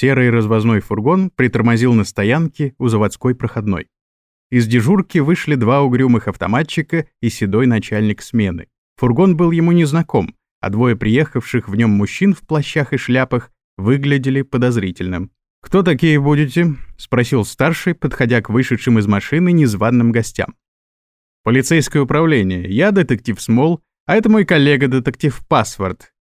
Серый развозной фургон притормозил на стоянке у заводской проходной. Из дежурки вышли два угрюмых автоматчика и седой начальник смены. Фургон был ему незнаком, а двое приехавших в нем мужчин в плащах и шляпах выглядели подозрительным. «Кто такие будете?» — спросил старший, подходя к вышедшим из машины незваным гостям. «Полицейское управление. Я детектив Смол, а это мой коллега детектив Паспорт».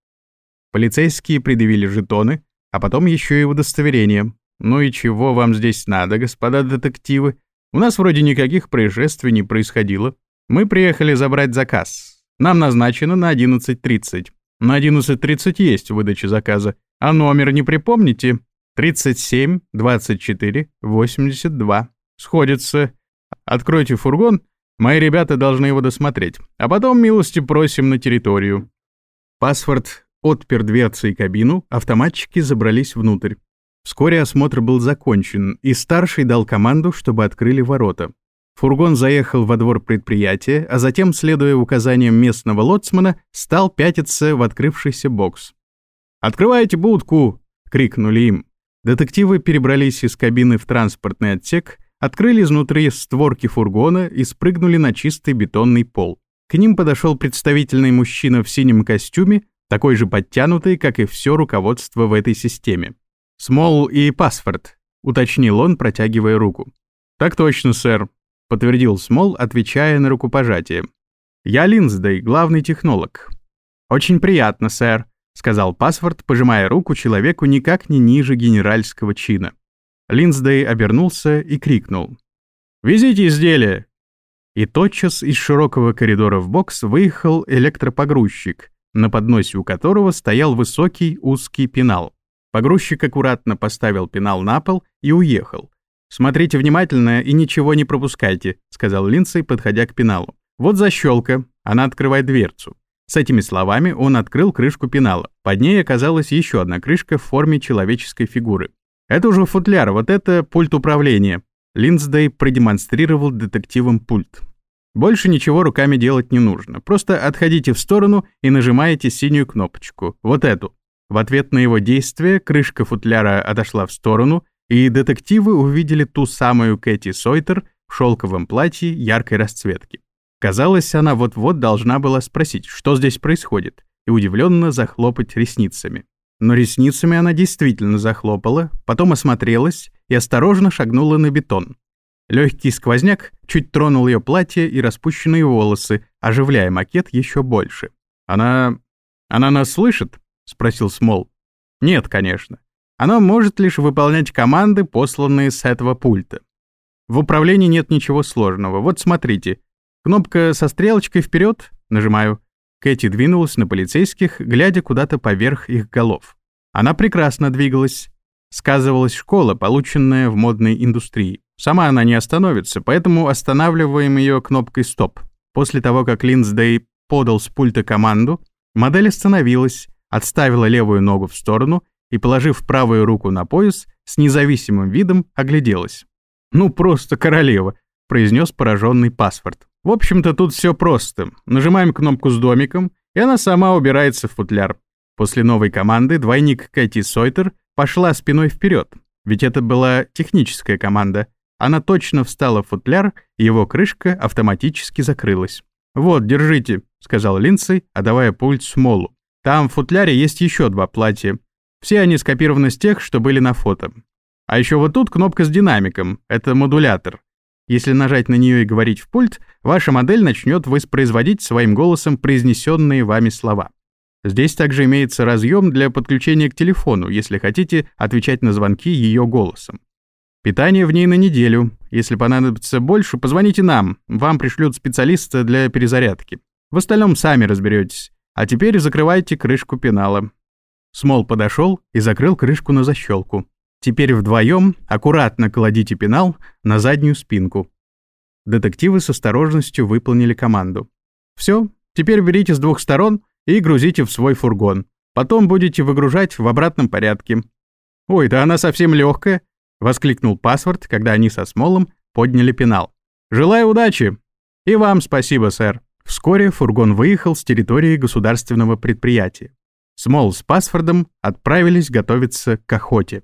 Полицейские предъявили жетоны, а потом еще и удостоверение. «Ну и чего вам здесь надо, господа детективы? У нас вроде никаких происшествий не происходило. Мы приехали забрать заказ. Нам назначено на 11.30. На 11.30 есть выдача заказа. А номер не припомните? 37 24 82. Сходится. Откройте фургон, мои ребята должны его досмотреть. А потом милости просим на территорию. Паспорт отпер дверцы и кабину, автоматчики забрались внутрь. Вскоре осмотр был закончен, и старший дал команду, чтобы открыли ворота. Фургон заехал во двор предприятия, а затем, следуя указаниям местного лоцмана, стал пятиться в открывшийся бокс. «Открывайте будку!» — крикнули им. Детективы перебрались из кабины в транспортный отсек, открыли изнутри створки фургона и спрыгнули на чистый бетонный пол. К ним подошел представительный мужчина в синем костюме, такой же подтянутый, как и все руководство в этой системе. «Смол и паспорт», — уточнил он, протягивая руку. «Так точно, сэр», — подтвердил Смол, отвечая на рукопожатие. «Я Линздей, главный технолог». «Очень приятно, сэр», — сказал паспорт, пожимая руку человеку никак не ниже генеральского чина. Линсдей обернулся и крикнул. «Везите изделие!» И тотчас из широкого коридора в бокс выехал электропогрузчик, на подносе у которого стоял высокий узкий пенал. Погрузчик аккуратно поставил пенал на пол и уехал. «Смотрите внимательно и ничего не пропускайте», — сказал Линдсей, подходя к пеналу. «Вот защелка, она открывает дверцу. С этими словами он открыл крышку пенала. Под ней оказалась еще одна крышка в форме человеческой фигуры. Это уже футляр, вот это пульт управления. Линсдей продемонстрировал детективам пульт. Больше ничего руками делать не нужно. Просто отходите в сторону и нажимаете синюю кнопочку, вот эту. В ответ на его действие крышка футляра отошла в сторону, и детективы увидели ту самую Кэти Сойтер в шелковом платье яркой расцветки. Казалось, она вот-вот должна была спросить, что здесь происходит, и удивленно захлопать ресницами. Но ресницами она действительно захлопала, потом осмотрелась и осторожно шагнула на бетон. Легкий сквозняк чуть тронул ее платье и распущенные волосы, оживляя макет еще больше. «Она... она нас слышит?» — спросил Смол. «Нет, конечно. Она может лишь выполнять команды, посланные с этого пульта. В управлении нет ничего сложного. Вот смотрите, Кнопка со стрелочкой вперед, нажимаю. Кэти двинулась на полицейских, глядя куда-то поверх их голов. Она прекрасно двигалась. Сказывалась школа, полученная в модной индустрии. Сама она не остановится, поэтому останавливаем ее кнопкой «Стоп». После того, как Линсдей подал с пульта команду, модель остановилась, отставила левую ногу в сторону и, положив правую руку на пояс, с независимым видом огляделась. «Ну, просто королева», — произнес пораженный паспорт. В общем-то, тут все просто. Нажимаем кнопку с домиком, и она сама убирается в футляр. После новой команды двойник Кэти Сойтер пошла спиной вперед, ведь это была техническая команда. Она точно встала в футляр, и его крышка автоматически закрылась. «Вот, держите», — сказал Линдсей, отдавая пульт Смолу. «Там в футляре есть еще два платья. Все они скопированы с тех, что были на фото. А еще вот тут кнопка с динамиком, это модулятор. Если нажать на нее и говорить в пульт, ваша модель начнет воспроизводить своим голосом произнесенные вами слова. Здесь также имеется разъем для подключения к телефону, если хотите отвечать на звонки ее голосом. Питание в ней на неделю. Если понадобится больше, позвоните нам, вам пришлют специалиста для перезарядки. В остальном сами разберетесь. А теперь закрывайте крышку пенала. Смол подошел и закрыл крышку на защелку. Теперь вдвоем аккуратно кладите пенал на заднюю спинку. Детективы с осторожностью выполнили команду. Все, теперь берите с двух сторон и грузите в свой фургон. Потом будете выгружать в обратном порядке. «Ой, да она совсем легкая!» — воскликнул паспорт, когда они со Смолом подняли пенал. «Желаю удачи!» «И вам спасибо, сэр!» Вскоре фургон выехал с территории государственного предприятия. Смол с Пасфордом отправились готовиться к охоте.